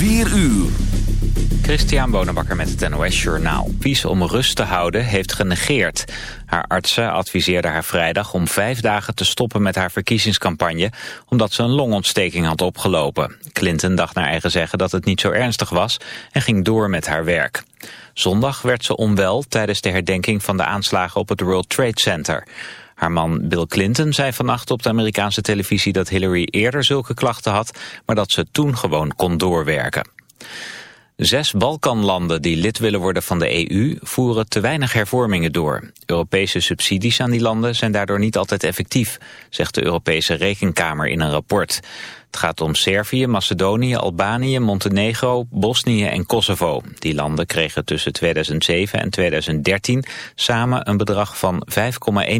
4 uur. Christian Bonenbakker met het NOS Journaal. Pies om rust te houden heeft genegeerd. Haar artsen adviseerden haar vrijdag om vijf dagen te stoppen met haar verkiezingscampagne... omdat ze een longontsteking had opgelopen. Clinton dacht naar eigen zeggen dat het niet zo ernstig was... en ging door met haar werk. Zondag werd ze onwel tijdens de herdenking van de aanslagen op het World Trade Center... Haar man Bill Clinton zei vannacht op de Amerikaanse televisie dat Hillary eerder zulke klachten had, maar dat ze toen gewoon kon doorwerken. Zes Balkanlanden die lid willen worden van de EU voeren te weinig hervormingen door. Europese subsidies aan die landen zijn daardoor niet altijd effectief, zegt de Europese Rekenkamer in een rapport. Het gaat om Servië, Macedonië, Albanië, Montenegro, Bosnië en Kosovo. Die landen kregen tussen 2007 en 2013 samen een bedrag van 5,1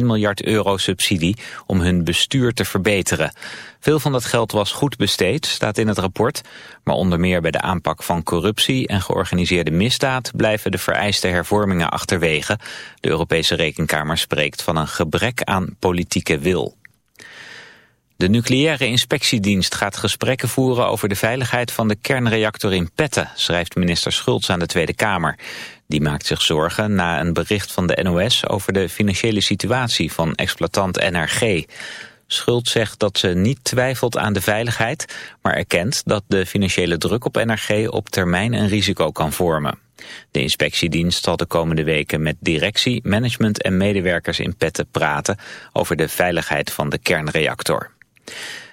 miljard euro subsidie om hun bestuur te verbeteren. Veel van dat geld was goed besteed, staat in het rapport. Maar onder meer bij de aanpak van corruptie en georganiseerde misdaad blijven de vereiste hervormingen achterwege. De Europese Rekenkamer spreekt van een gebrek aan politieke wil. De nucleaire inspectiedienst gaat gesprekken voeren over de veiligheid van de kernreactor in Petten, schrijft minister Schultz aan de Tweede Kamer. Die maakt zich zorgen na een bericht van de NOS over de financiële situatie van exploitant NRG. Schultz zegt dat ze niet twijfelt aan de veiligheid, maar erkent dat de financiële druk op NRG op termijn een risico kan vormen. De inspectiedienst zal de komende weken met directie, management en medewerkers in Petten praten over de veiligheid van de kernreactor.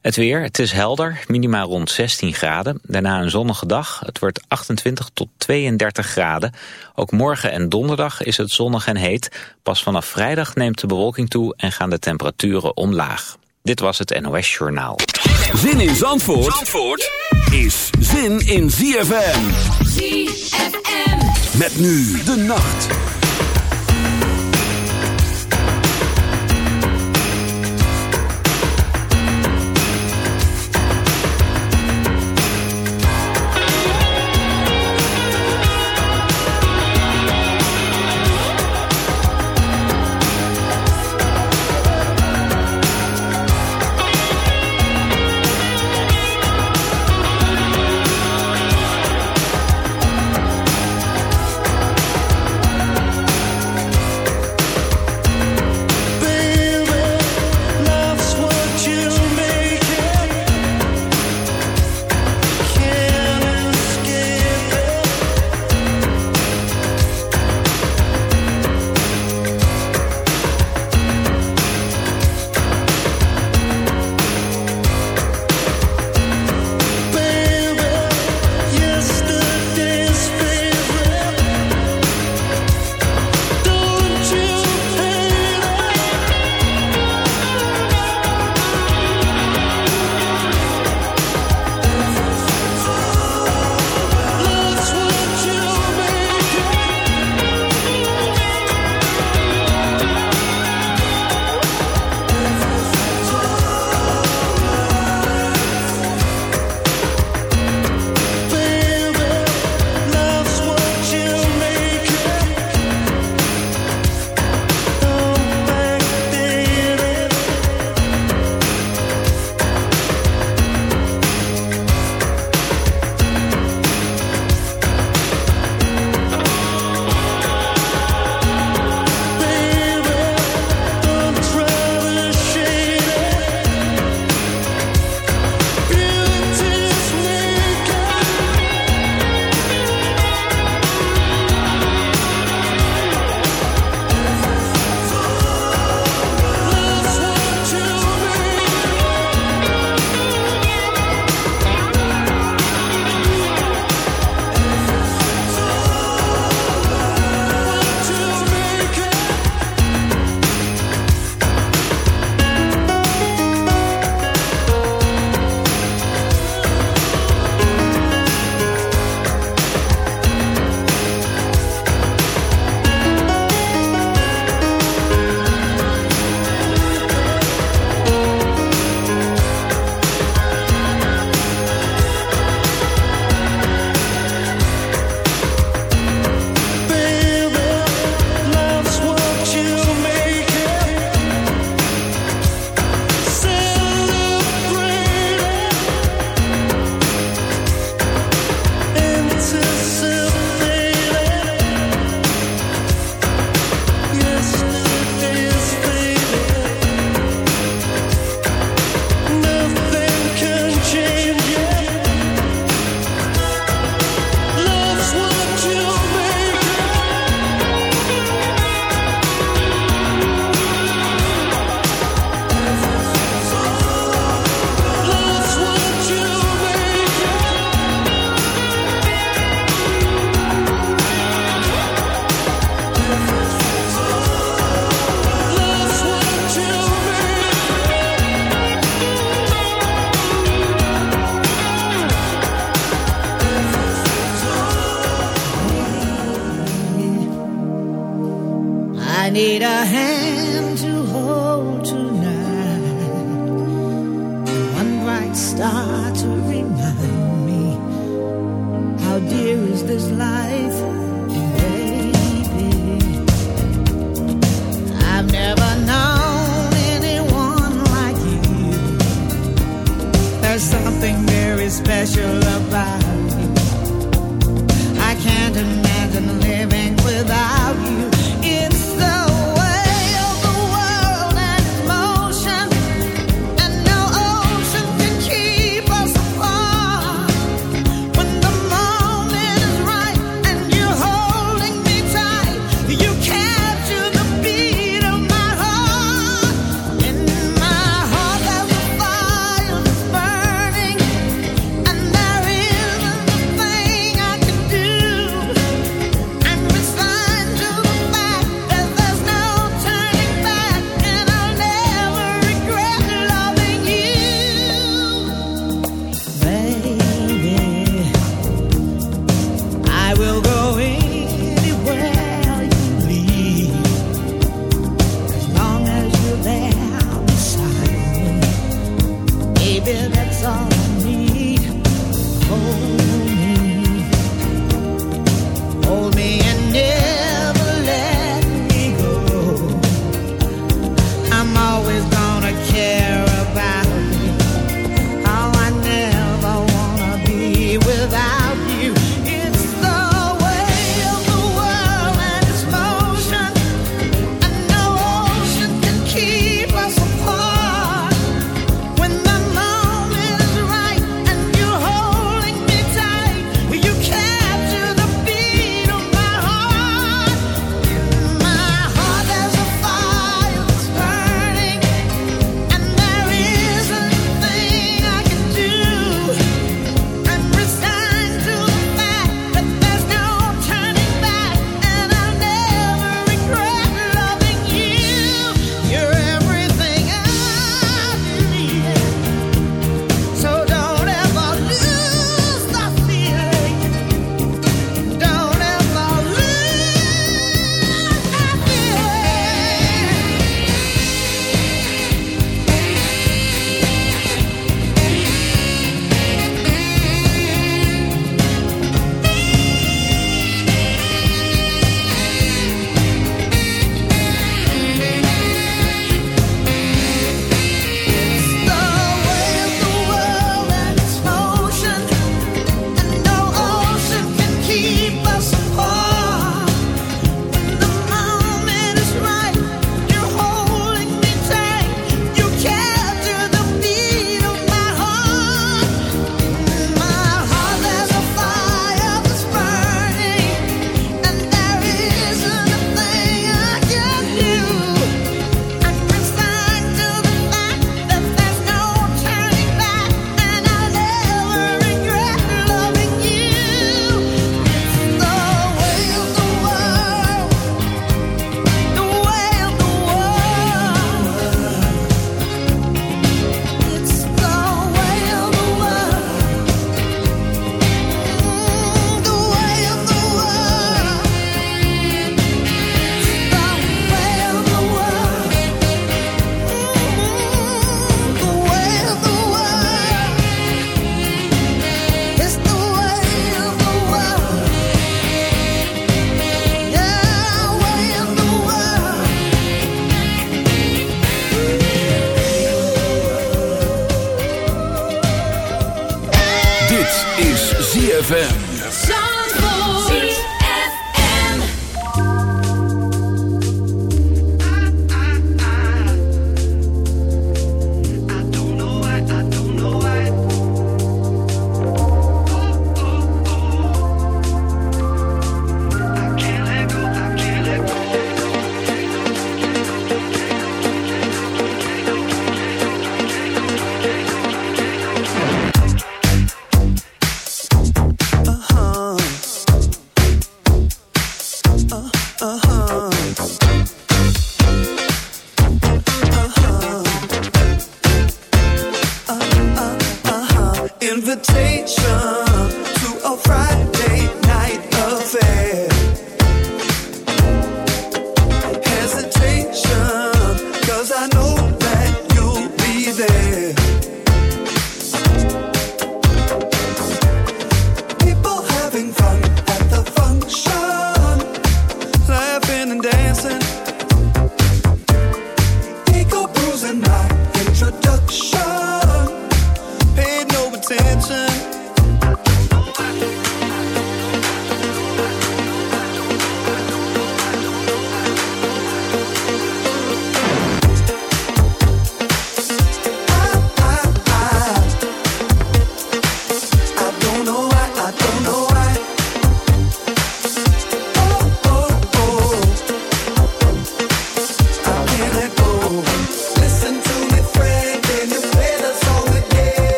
Het weer, het is helder, minimaal rond 16 graden. Daarna een zonnige dag, het wordt 28 tot 32 graden. Ook morgen en donderdag is het zonnig en heet. Pas vanaf vrijdag neemt de bewolking toe en gaan de temperaturen omlaag. Dit was het NOS Journaal. Zin in Zandvoort, Zandvoort is zin in ZFM. ZFM. Met nu de nacht. Need a hand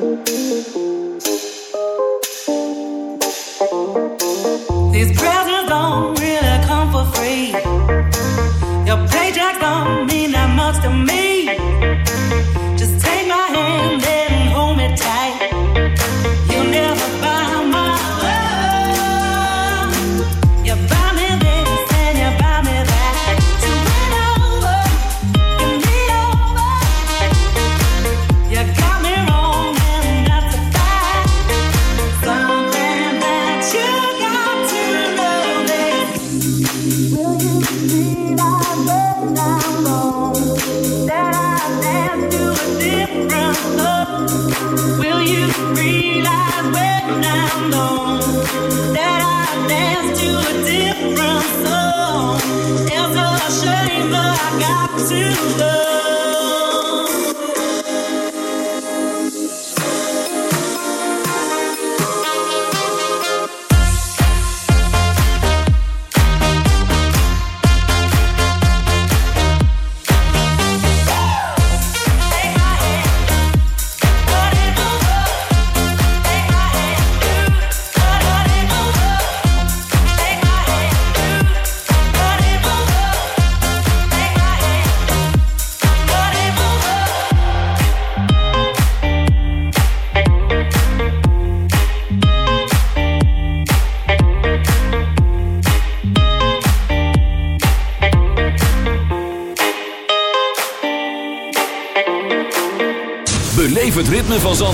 Van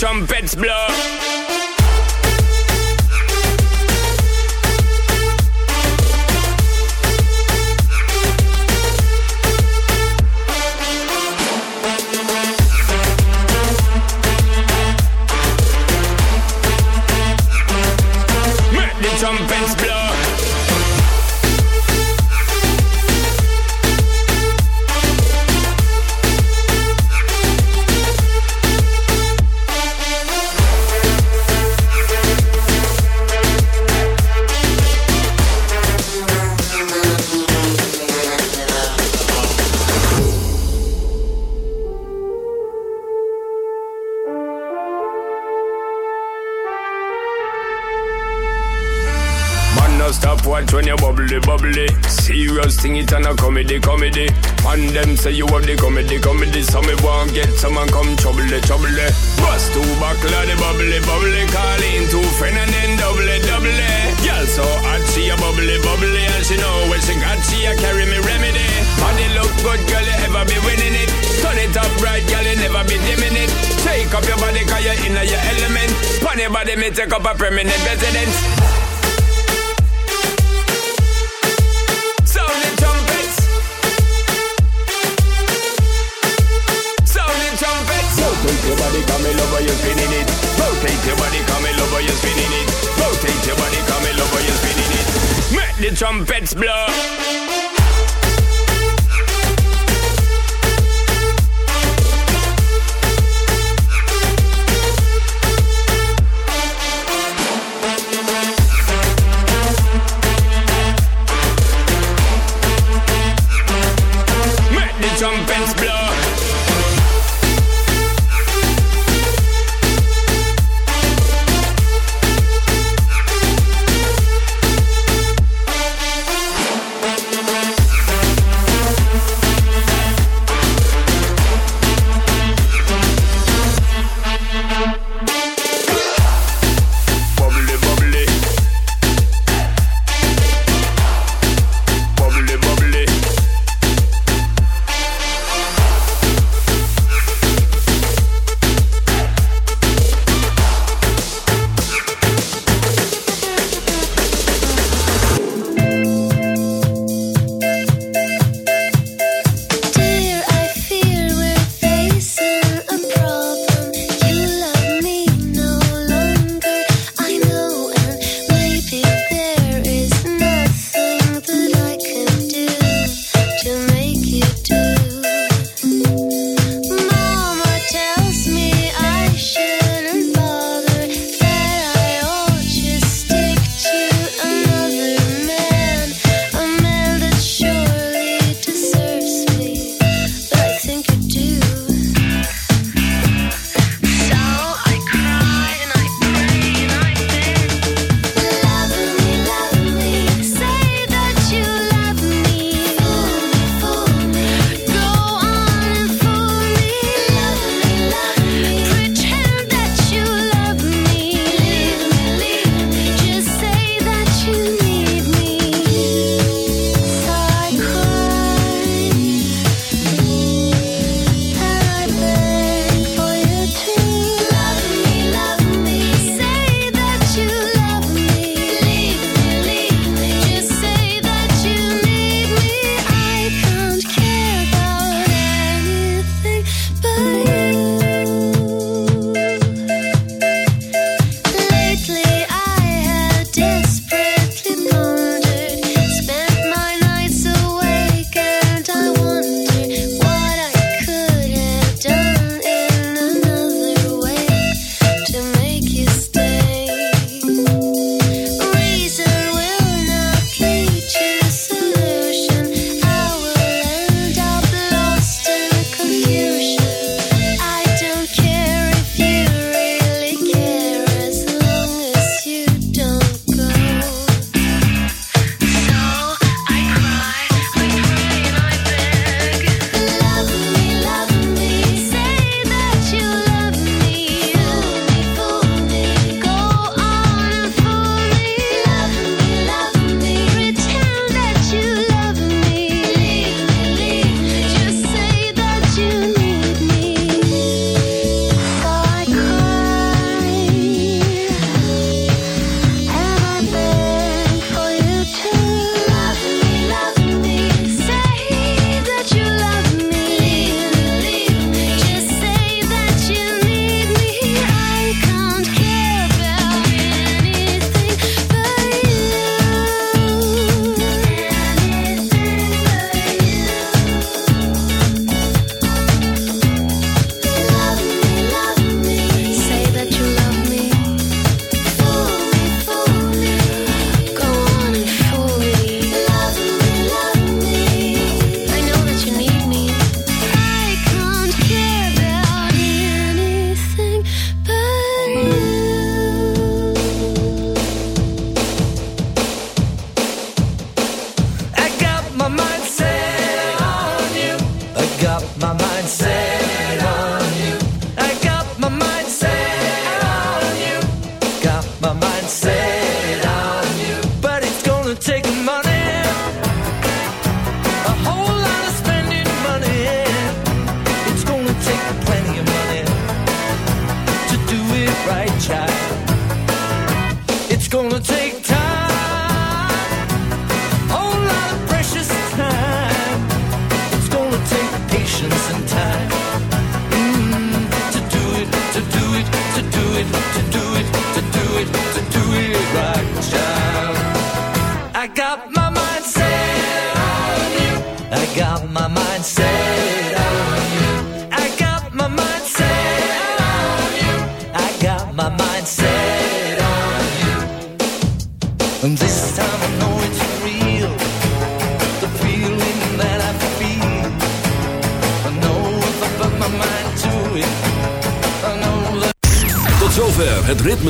trumpets blow. the trumpets blow.